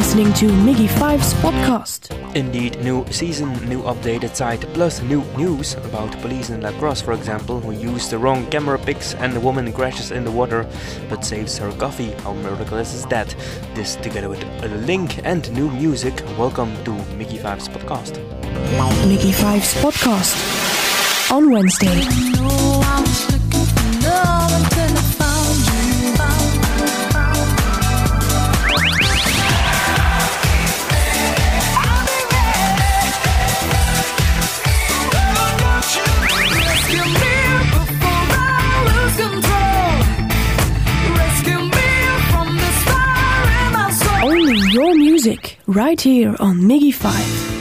listening to MIGY Five's podcast. Indeed, new season, new updated site, plus new news about police in La Crosse, for example, who used the wrong camera pics and the woman crashes in the water but saves her coffee. How miraculous is that? This together with a link and new music. Welcome to MIGY Five's podcast. MIGY Five's podcast on Wednesday. music right here on MIGY 5.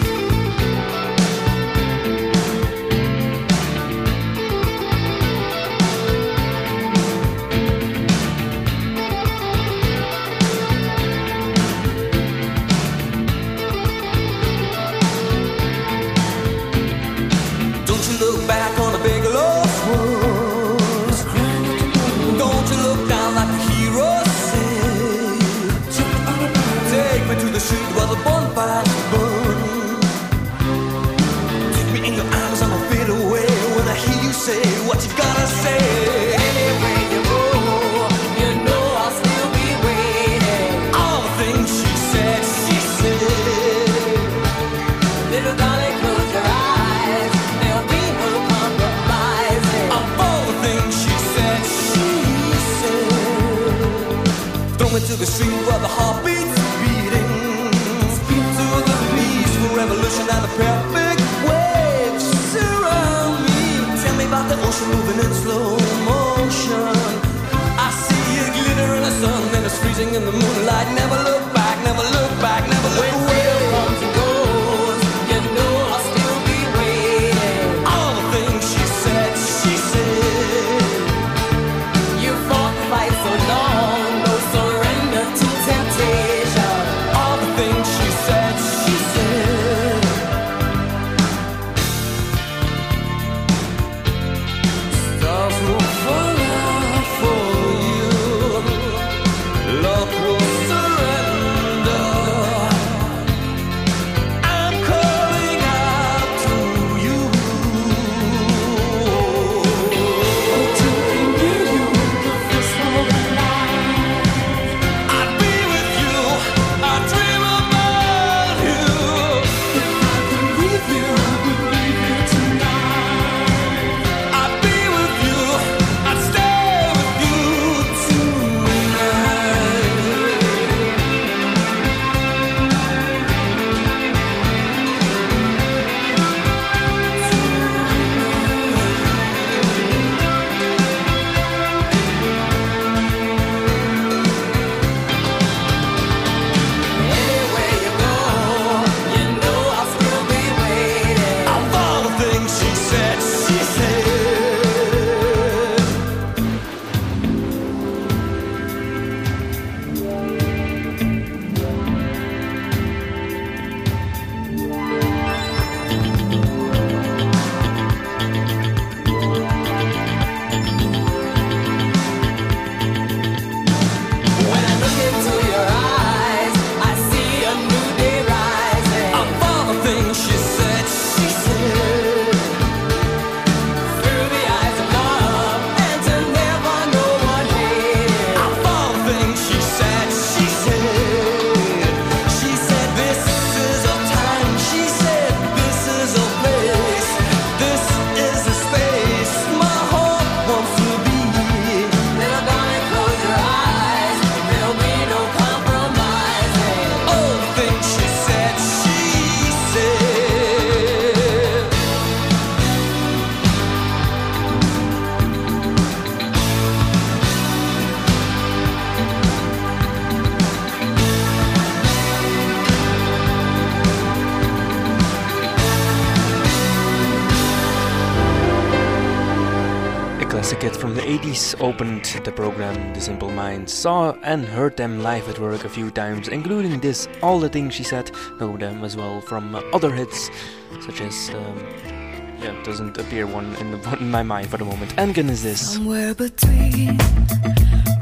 Said, she said. Throw me to the street where the heart moving in slow motion. I see it glitter in the sun and it's freezing in the moonlight. Never look back, never look back, never look away. Opened the program The Simple Minds. Saw and heard them live at work a few times, including this All the Things She Said. Know them as well from other hits, such as. Um, yeah, doesn't appear one in, the, in my mind for the moment. Engen is this. Somewhere between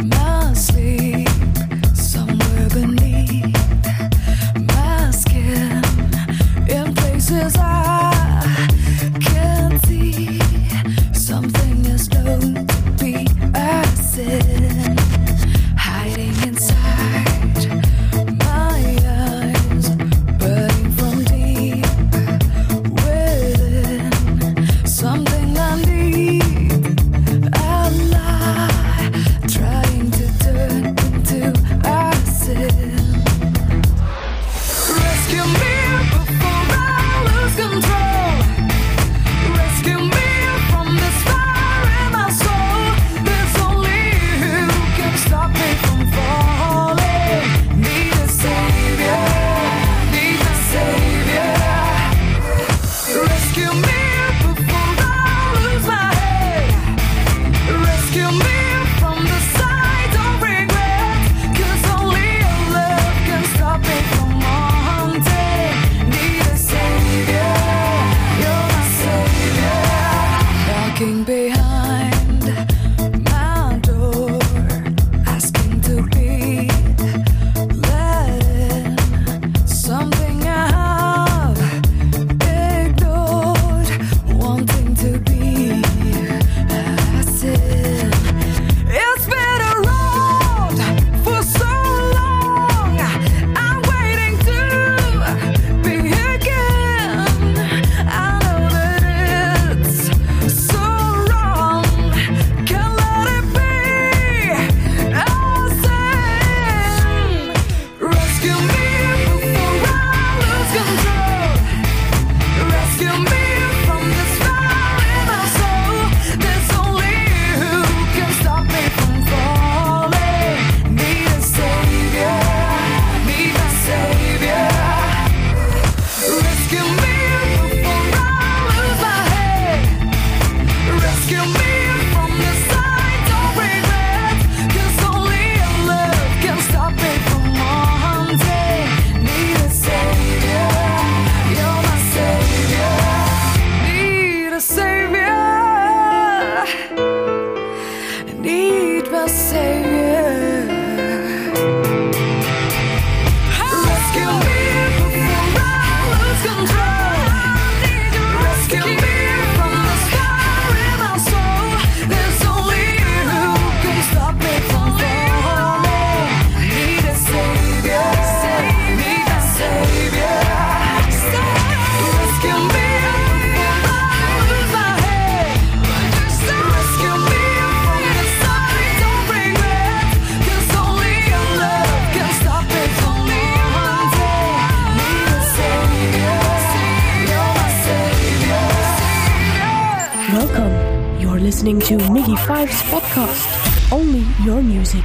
my sleep, listening to MIGY Five's podcast. Only your music.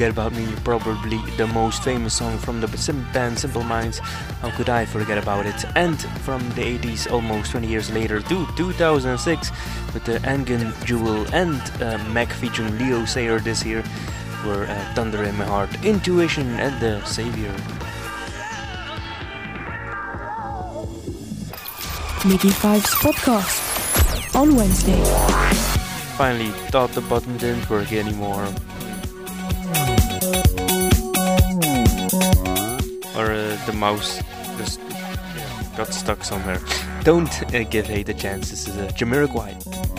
Forget About Me, probably the most famous song from the band Simple Minds. How could I forget about it? And from the 80s, almost 20 years later, to 2006, with the Angan Jewel and uh, Meck featuring Leo Sayer this year, were uh, Thunder in My Heart, Intuition, and The Savior. MIGY Five's podcast on Wednesday. Finally, thought the button didn't work anymore. The mouse just got stuck somewhere. Don't uh, give hate a chance. This is a Jamiroquai.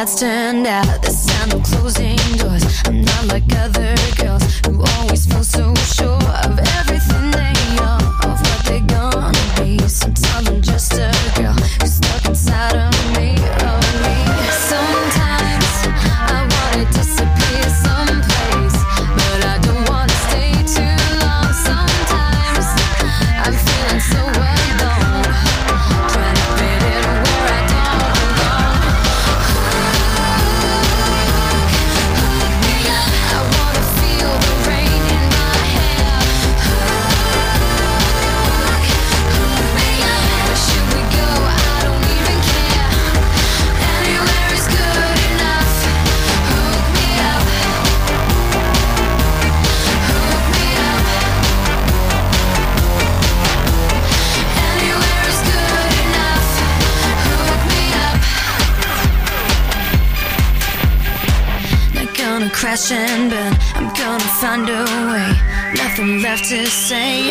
that's turn. underway. Nothing left to say.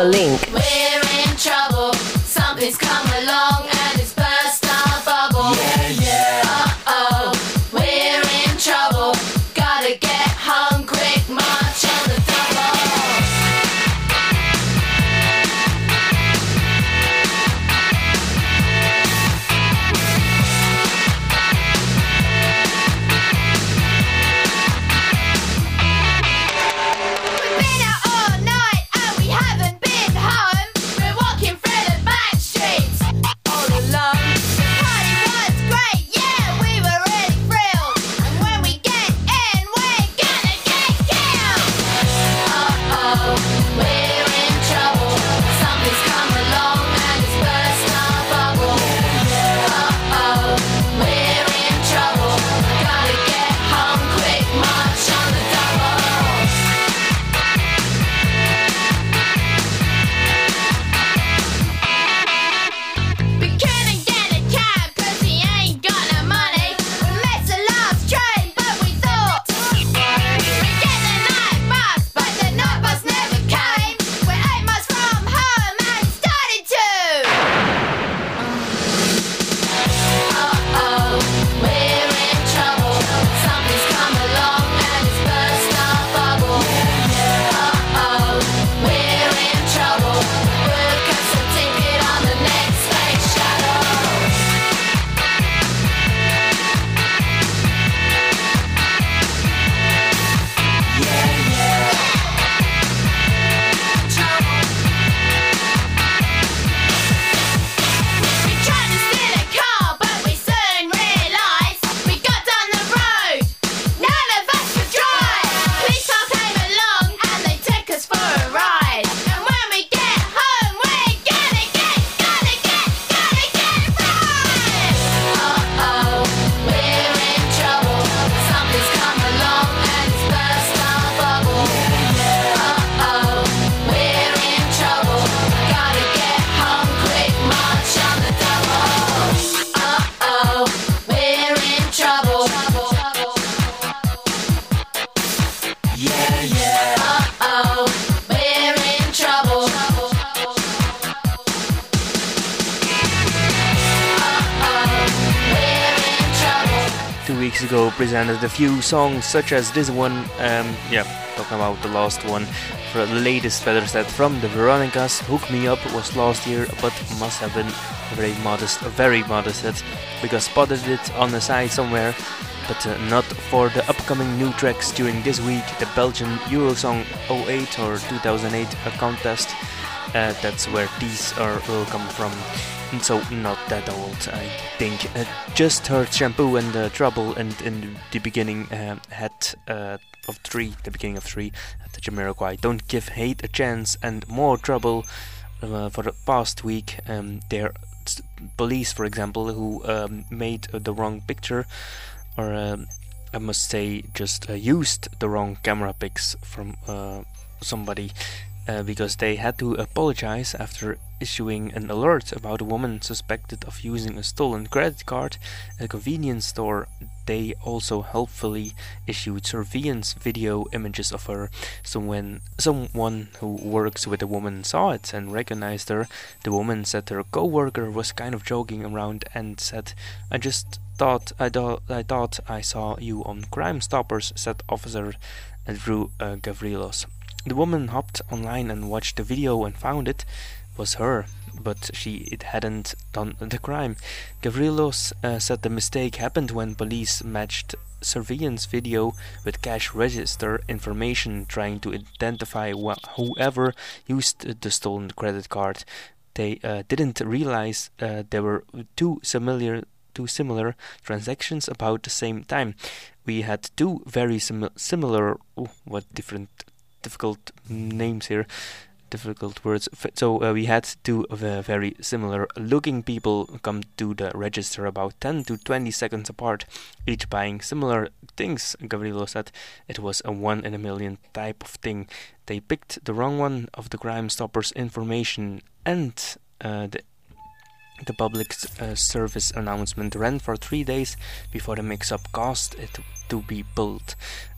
the link. We're in trouble, something's come along. Ago presented a few songs such as this one, um, yeah, talking about the last one, for the latest feather set from the Veronicas. Hook Me Up was last year, but must have been a very modest, a very modest hit, because spotted it on the side somewhere, but uh, not for the upcoming new tracks during this week, the Belgian Eurosong 08 or 2008 contest. Uh, that's where these are will come from. So not that old, I think. Uh, just heard shampoo and uh, trouble, and in the beginning uh, had uh, of three, the beginning of three, at the Jamiroquai. Don't give hate a chance, and more trouble uh, for the past week. Um, their police, for example, who um, made uh, the wrong picture, or um, I must say, just used the wrong camera pics from somebody uh, because they had to apologize after issuing an alert about a woman suspected of using a stolen credit card at a convenience store. They also helpfully issued surveillance video images of her. So when someone who works with the woman saw it and recognized her, the woman said her co-worker was kind of joking around and said, "I just thought I, thought I thought I saw you on Crime Stoppers," said Officer Drew uh, Gavrilos. The woman hopped online and watched the video and found it was her, but she it hadn't done the crime. Gavrilos uh, said the mistake happened when police matched surveillance video with cash register information trying to identify wh- whoever used the stolen credit card. They uh, didn't realize uh, there were two similar two similar transactions about the same time. We had two very simi- similar. What different difficult names here difficult words. So uh, we had two very similar looking people come to the register about 10 to 20 seconds apart each buying similar things. Gavrilo said it was a one in a million type of thing. They picked the wrong one of the crime stoppers information and uh, the the public uh, service announcement ran for three days before the mix-up caused it to be pulled.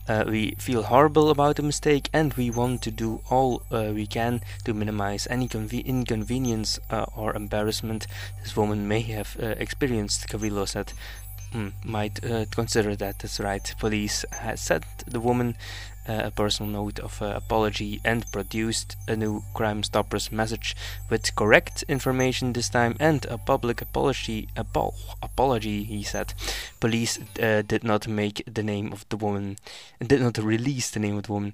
Uh, we feel horrible about the mistake and we want to do all uh, we can to minimize any conve- inconvenience uh, or embarrassment this woman may have uh, experienced, Cavillo said. Mm, might uh, consider that, that's right. Police has sent the woman a personal note of uh, apology and produced a new Crime Stoppers message with correct information this time and a public apology. Apo- apology, he said. Police uh, did not make the name of the woman, did not release the name of the woman.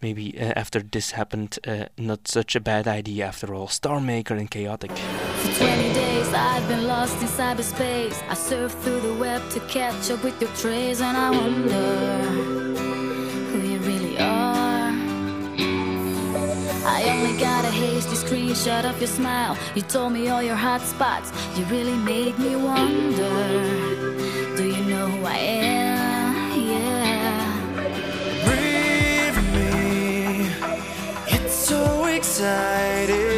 Maybe uh, after this happened, uh, not such a bad idea after all. Star Maker and Chaotic. For 20 days I've been lost in cyberspace. I surf through the web to catch up with your trace, and I wonder I only got a hasty screenshot of your smile. You told me all your hot spots. You really made me wonder. Do you know who I am? Yeah. Breathe me. It's so exciting.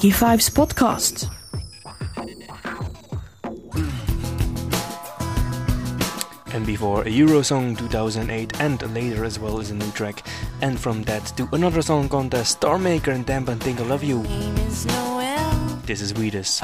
MIGY Fives podcast. And before a Euro song 2008 and later as well as a new track. And from that to another song contest, Starmaker and Damp and Think I Love You. Is this is Wheatus.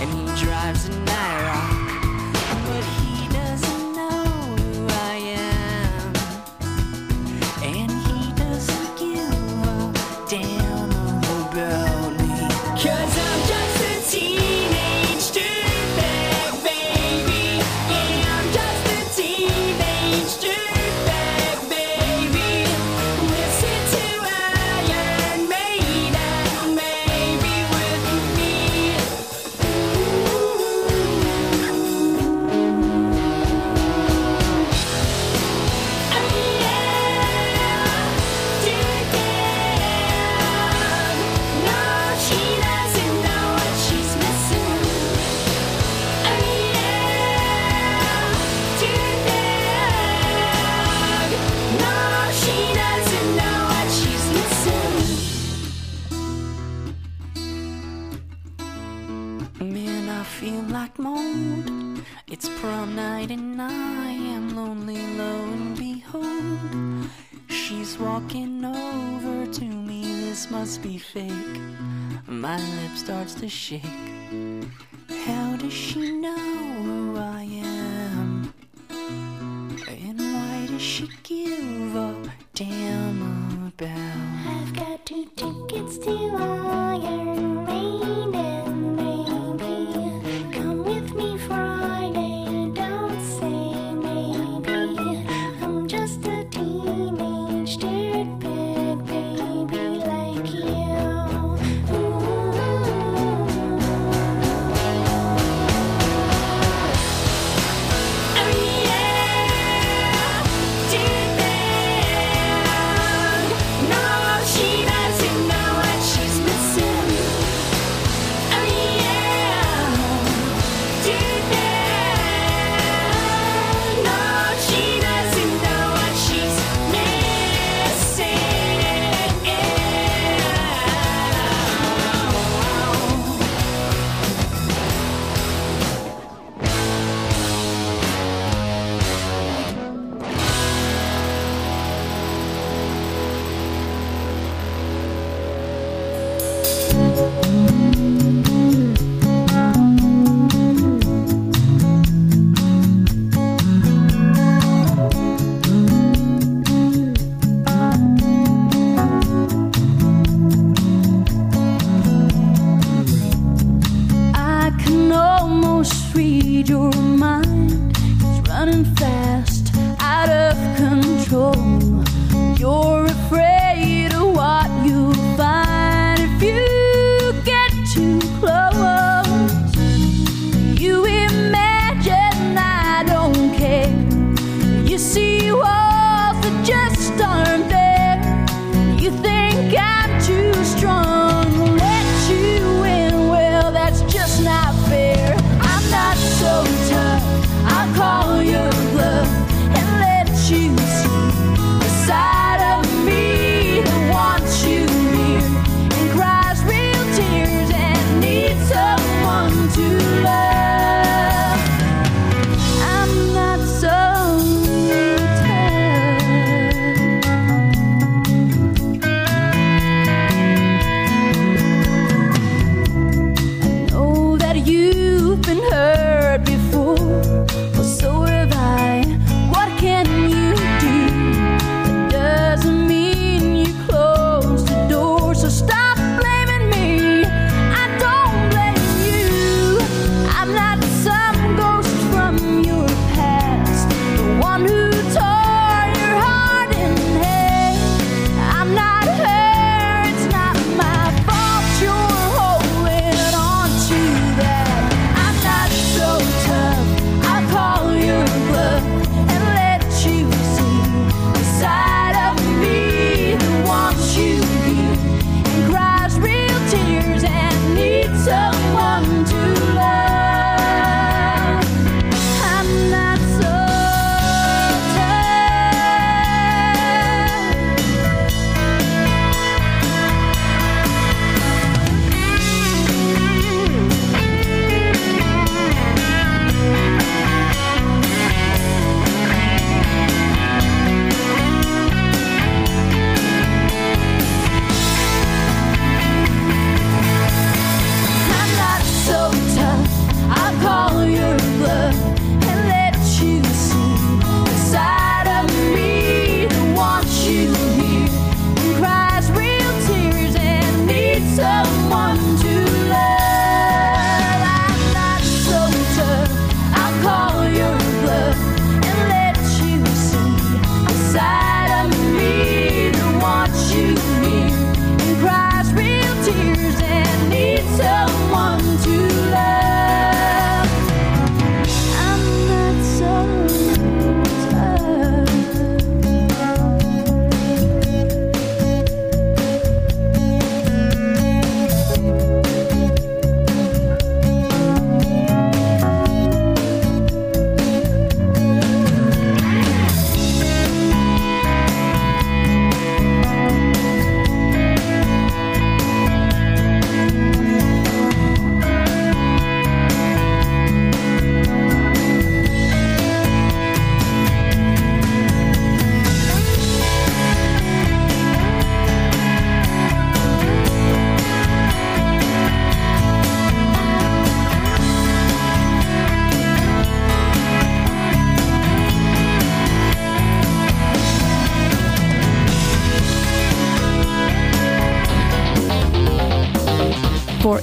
and he drives a Naira. to shake.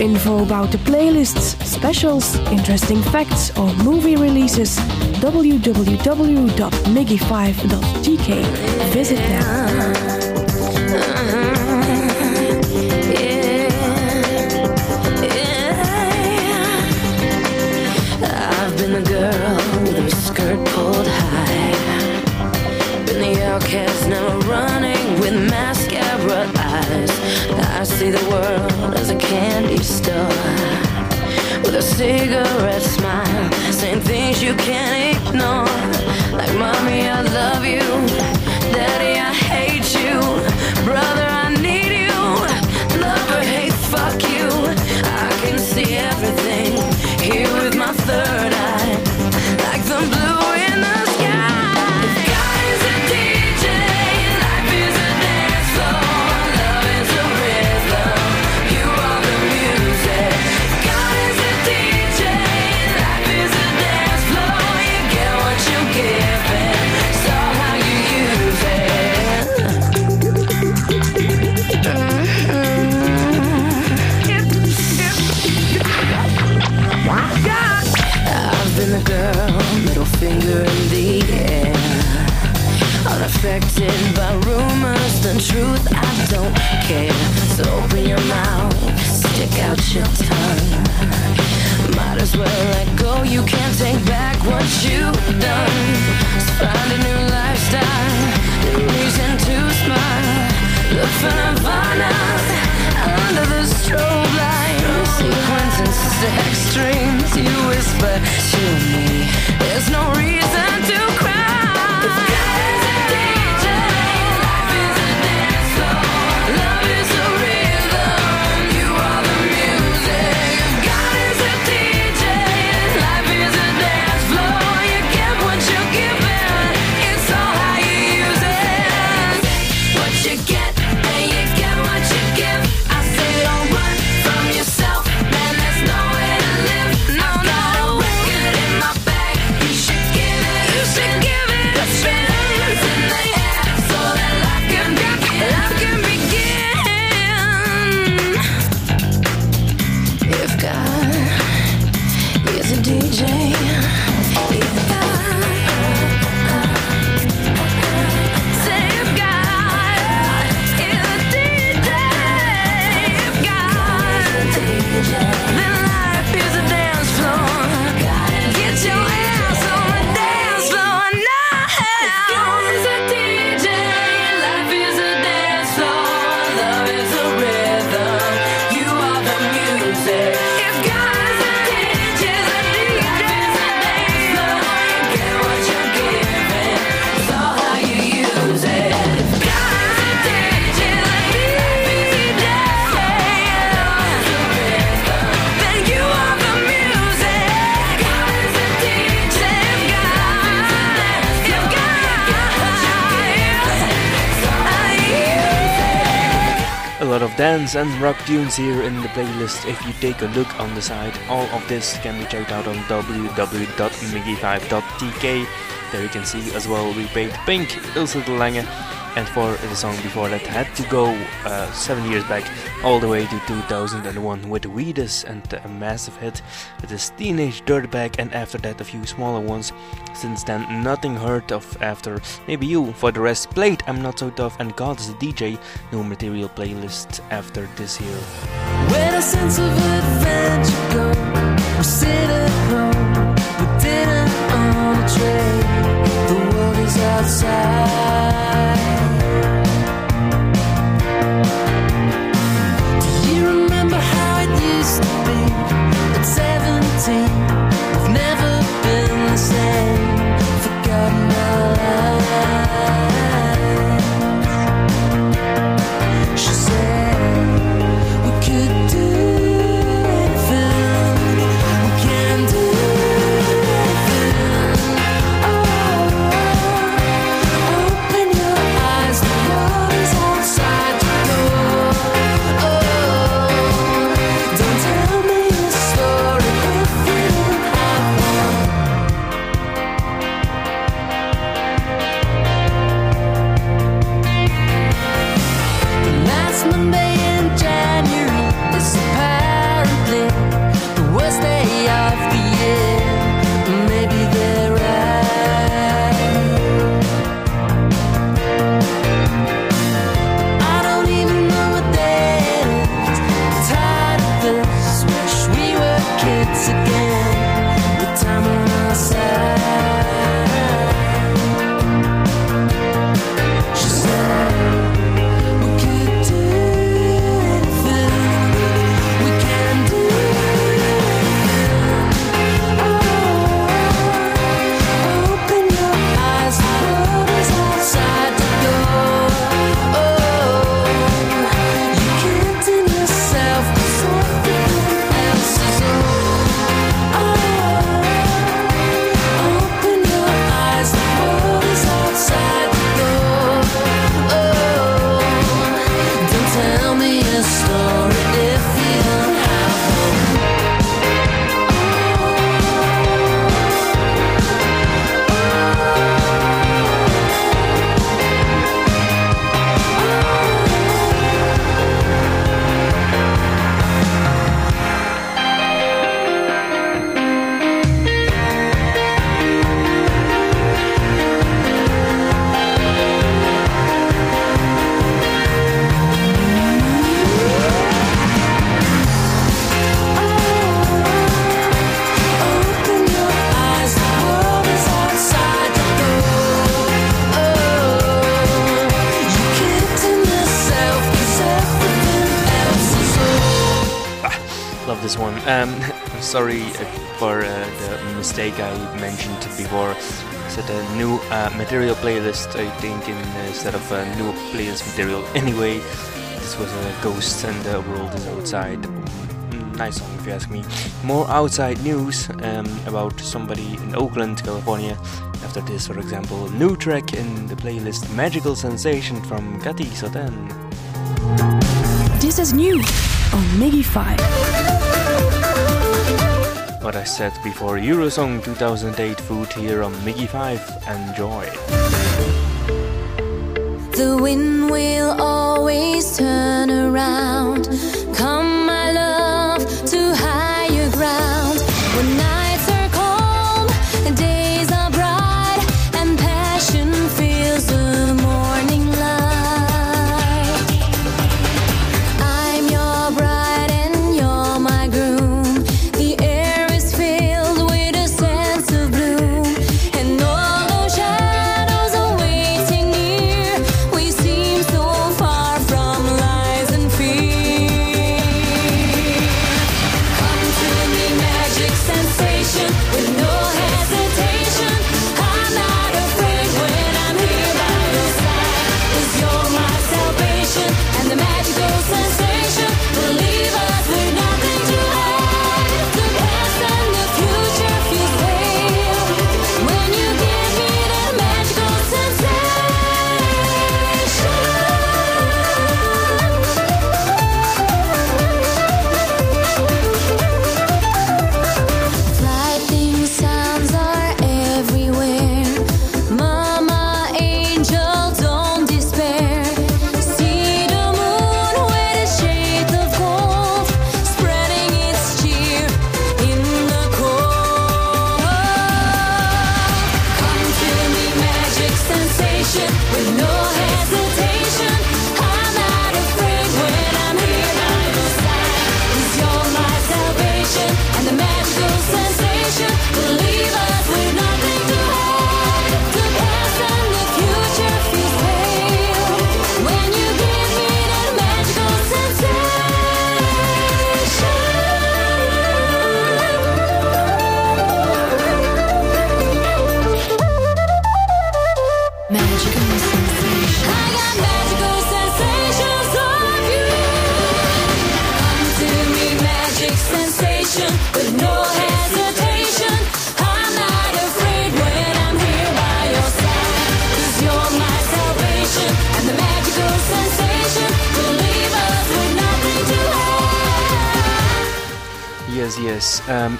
Info about the playlists, specials, interesting facts, or movie releases, www.miggy5.tk. Visit now. I've been the girl with her skirt pulled high. Been the outcast, now running see the world as a candy store with a cigarette smile, saying things you can't ignore. Like, mommy, I love you. Daddy, I hate you. Brother, I need you. Lover, hate, fuck you. I can see everything here with my third girl, middle finger in the air. Unaffected by rumors, the truth, I don't care. So open your mouth, stick out your tongue. Might as well let go, you can't take back what you've done. So find a new lifestyle, new reason to smile. Look for Nirvana And you whisper to me. There's no reason dance and rock tunes here in the playlist. If you take a look on the side, all of this can be checked out on www.miggy5.tk. There you can see as well we paid Pink, Ilse de Lange, and for the song before that had to go uh, seven years back, all the way to 2001 with Wheatus and a massive hit with his Teenage Dirtbag, and after that a few smaller ones. Since then, nothing heard of after. Maybe you. For the rest, played I'm Not So Tough and God is a DJ. No material playlist after this year. Sense of adventure at home a. Outside. Do you remember how it used to be at 17? I think, in, instead of a new playlist material. Anyway, this was a Ghost and the World is Outside. Nice song, if you ask me. More outside news um, about somebody in Oakland, California. After this, for example, new track in the playlist Magical Sensation from Cathy Soten. This is new on MIGY 5. What I said before Eurosong 2008 food here on MIGY 5. Enjoy. The wind will always turn around. Yes, yes. Um,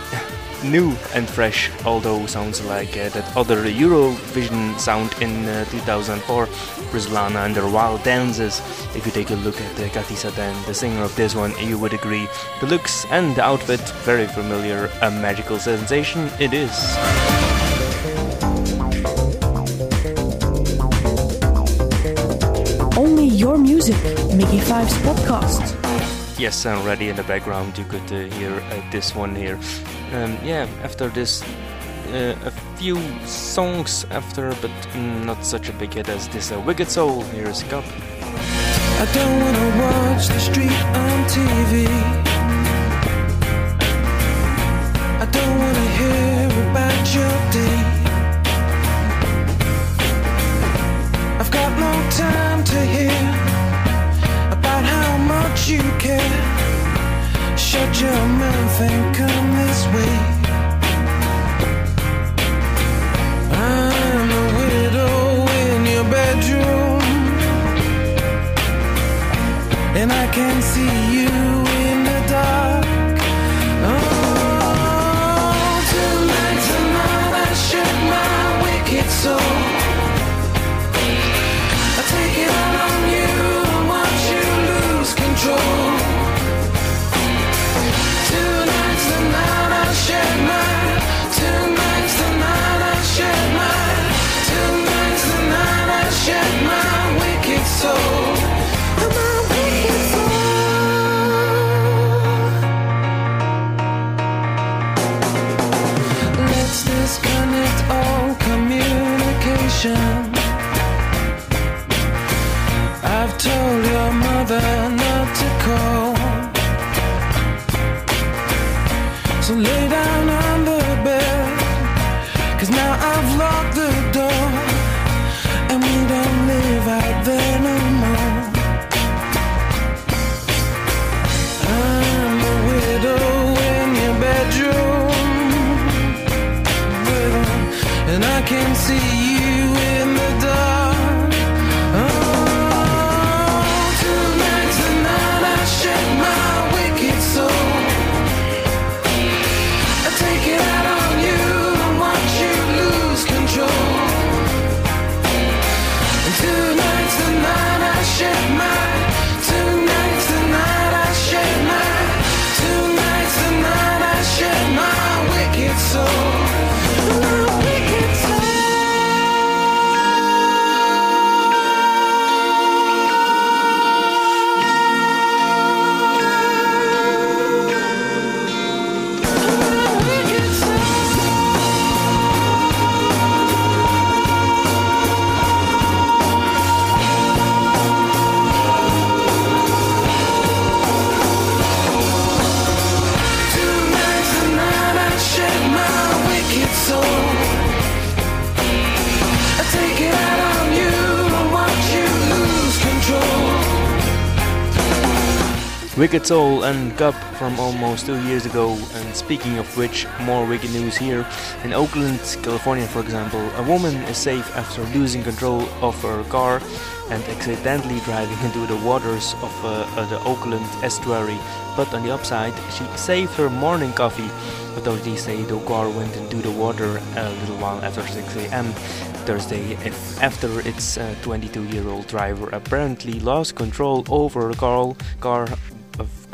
new and fresh, although sounds like uh, that other Eurovision sound in uh, 2004, Ruslana and her wild dances. If you take a look at uh, Cathy Satin, the singer of this one, you would agree. The looks and the outfit, very familiar. A magical sensation it is. Only your music, MIGY Five's podcast. Yes, already in the background you could uh, hear uh, this one here. Um, yeah, after this, uh, a few songs after, but mm, not such a big hit as this uh, Wicked Soul. Here's Cup. I don't wanna watch the street on TV. I don't wanna hear about your day. I've got no time to hear you care. Shut your mouth and come this way. I'm a widow in your bedroom. And I can see you I've told your mother not to call. So lay down Wicked Soul and Cup from almost two years ago. And speaking of which, more wicked news here. In Oakland, California, for example, a woman is safe after losing control of her car and accidentally driving into the waters of uh, uh, the Oakland estuary. But on the upside, she saved her morning coffee. Authorities say the car went into the water a little while after 6 a.m. Thursday after its 22 year old driver apparently lost control over the car, car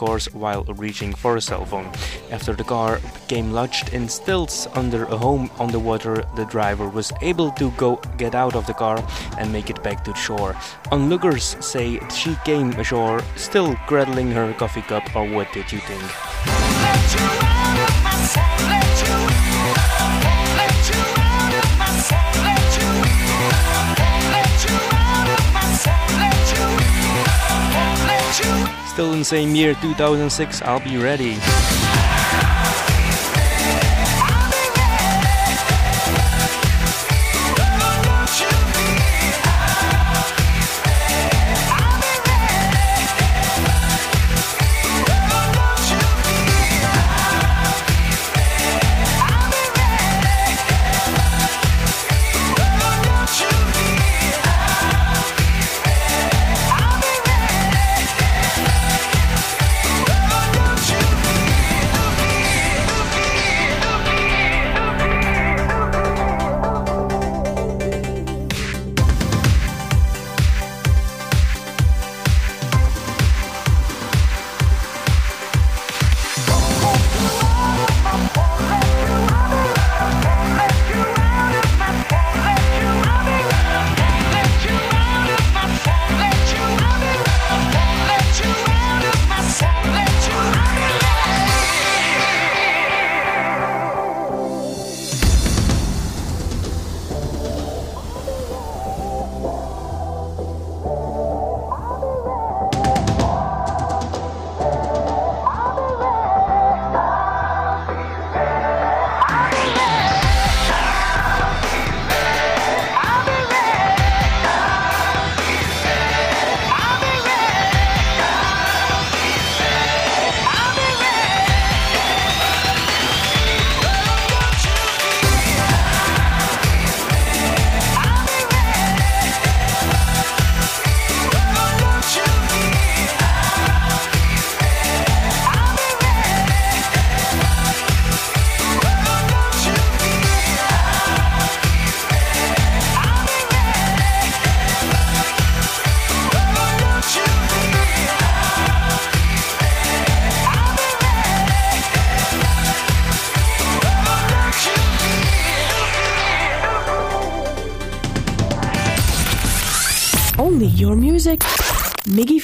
course while reaching for a cell phone. After the car became lodged in stilts under a home on the water, the driver was able to go get out of the car and make it back to shore. Onlookers say she came ashore still cradling her coffee cup or what did you think? Still in the same year 2006 I'll be ready.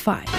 MIGY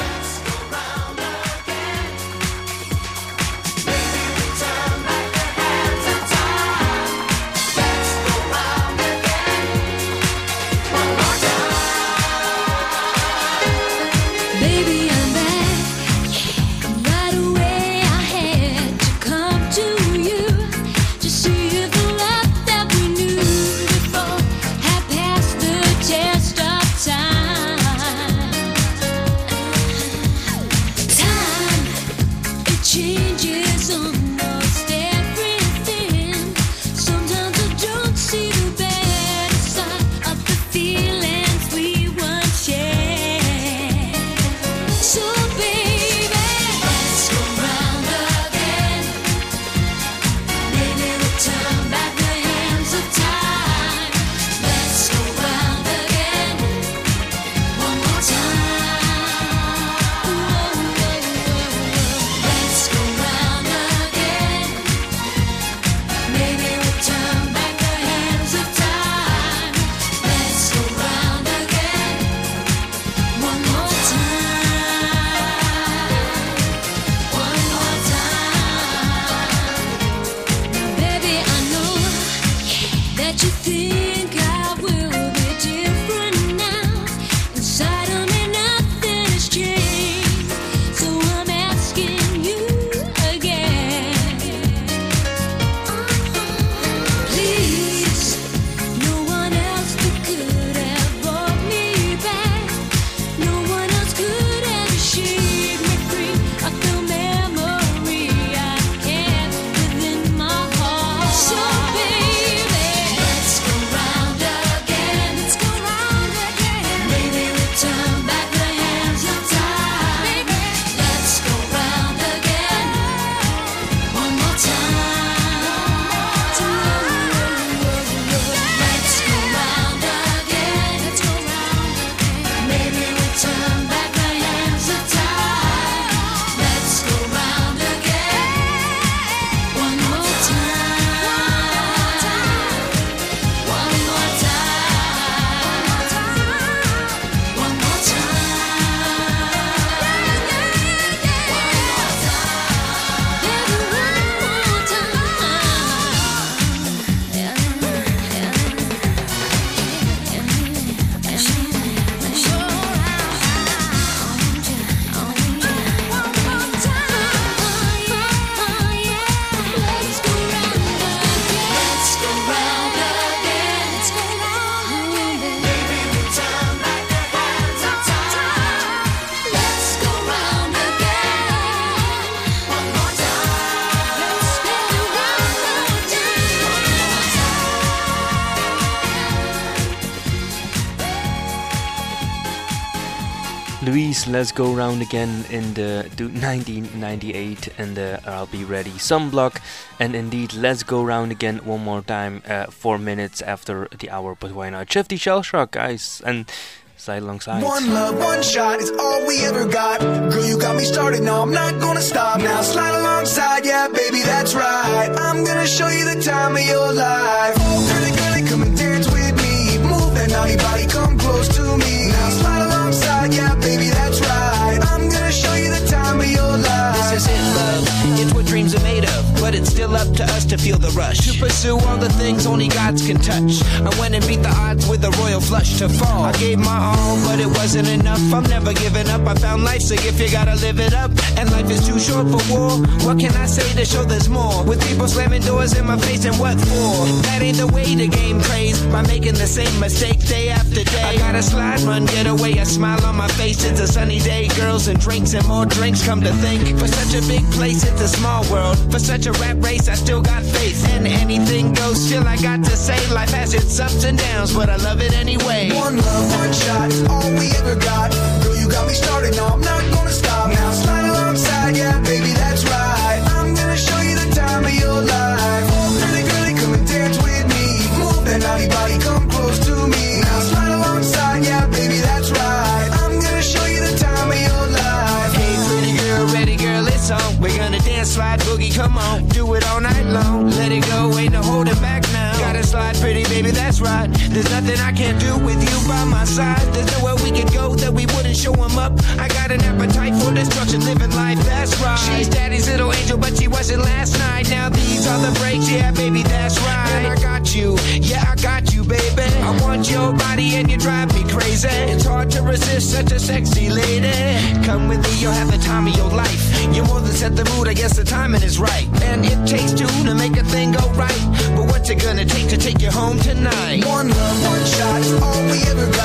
let's go round again in the 1998 and the I'll Be Ready Sunblock. And indeed, let's go round again one more time, uh, four minutes after the hour. But why not? Shifty Shellshock, guys, and side alongside. One love, one shot is all we ever got. Girl, you got me started, no, I'm not gonna stop. Now slide alongside, yeah, baby, that's right. I'm gonna show you the time of your life. Girly, girly, come and dance with me. Move that naughty body, come close to me. But it's still up to us to feel the rush. To pursue all the things only gods can touch. I went and beat the odds with a royal flush to fall. I gave my all, but it wasn't enough. I'm never giving up. I found life's a gift, you gotta live it up. And life is too short for war. What can I say to show there's more? With people slamming doors in my face and what for? That ain't the way the game plays. By making the same mistake day after day. I gotta slide, run, get away, a smile on my face. It's a sunny day, girls and drinks and more drinks. Come to think, for such a big place, it's a small world. For such a rap race, I still got faith. And anything goes, still I got to say. Life has its ups and downs, but I love it anyway. One love, one shot all we ever got. Girl, you got me started, no, I'm not gonna come on. Do it all night long. Let it go, ain't no holding back pretty baby, that's right. There's nothing I can't do with you by my side. There's nowhere we could go that we wouldn't show 'em up. I got an appetite for destruction, living life, that's right. She's daddy's little angel, but she wasn't last night. Now these are the breaks, yeah, baby, that's right. And I got you, yeah, I got you, baby. I want your body and you drive me crazy. It's hard to resist such a sexy lady. Come with me, you'll have the time of your life. You more than set the mood, I guess the timing is right. And it gonna take to take you home tonight? One love, one shot all we ever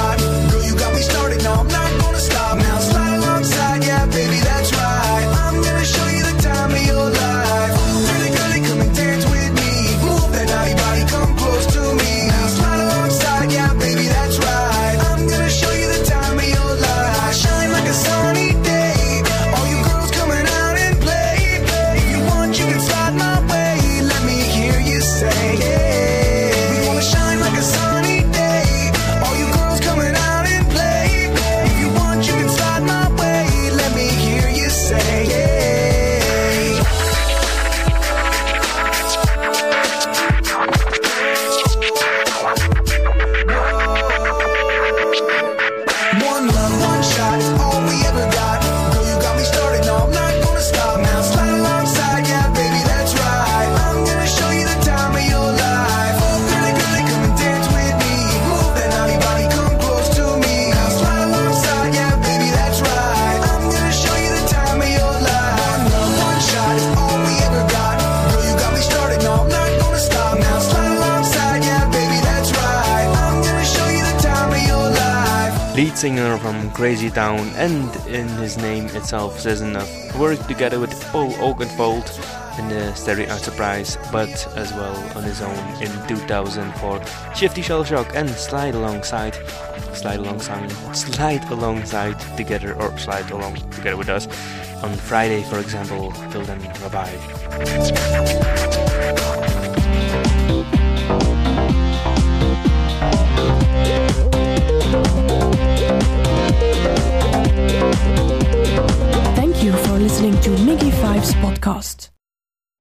Crazy Town, and in his name itself says enough. Worked together with Paul Oakenfold in the Starry Eyed Surprise, but as well on his own in 2004. Shifty Shellshock and Slide Alongside, Slide Alongside, Slide Alongside together, or Slide Along together with us on Friday, for example. Till then, bye bye. Thank you for listening to MIGY Fives podcast.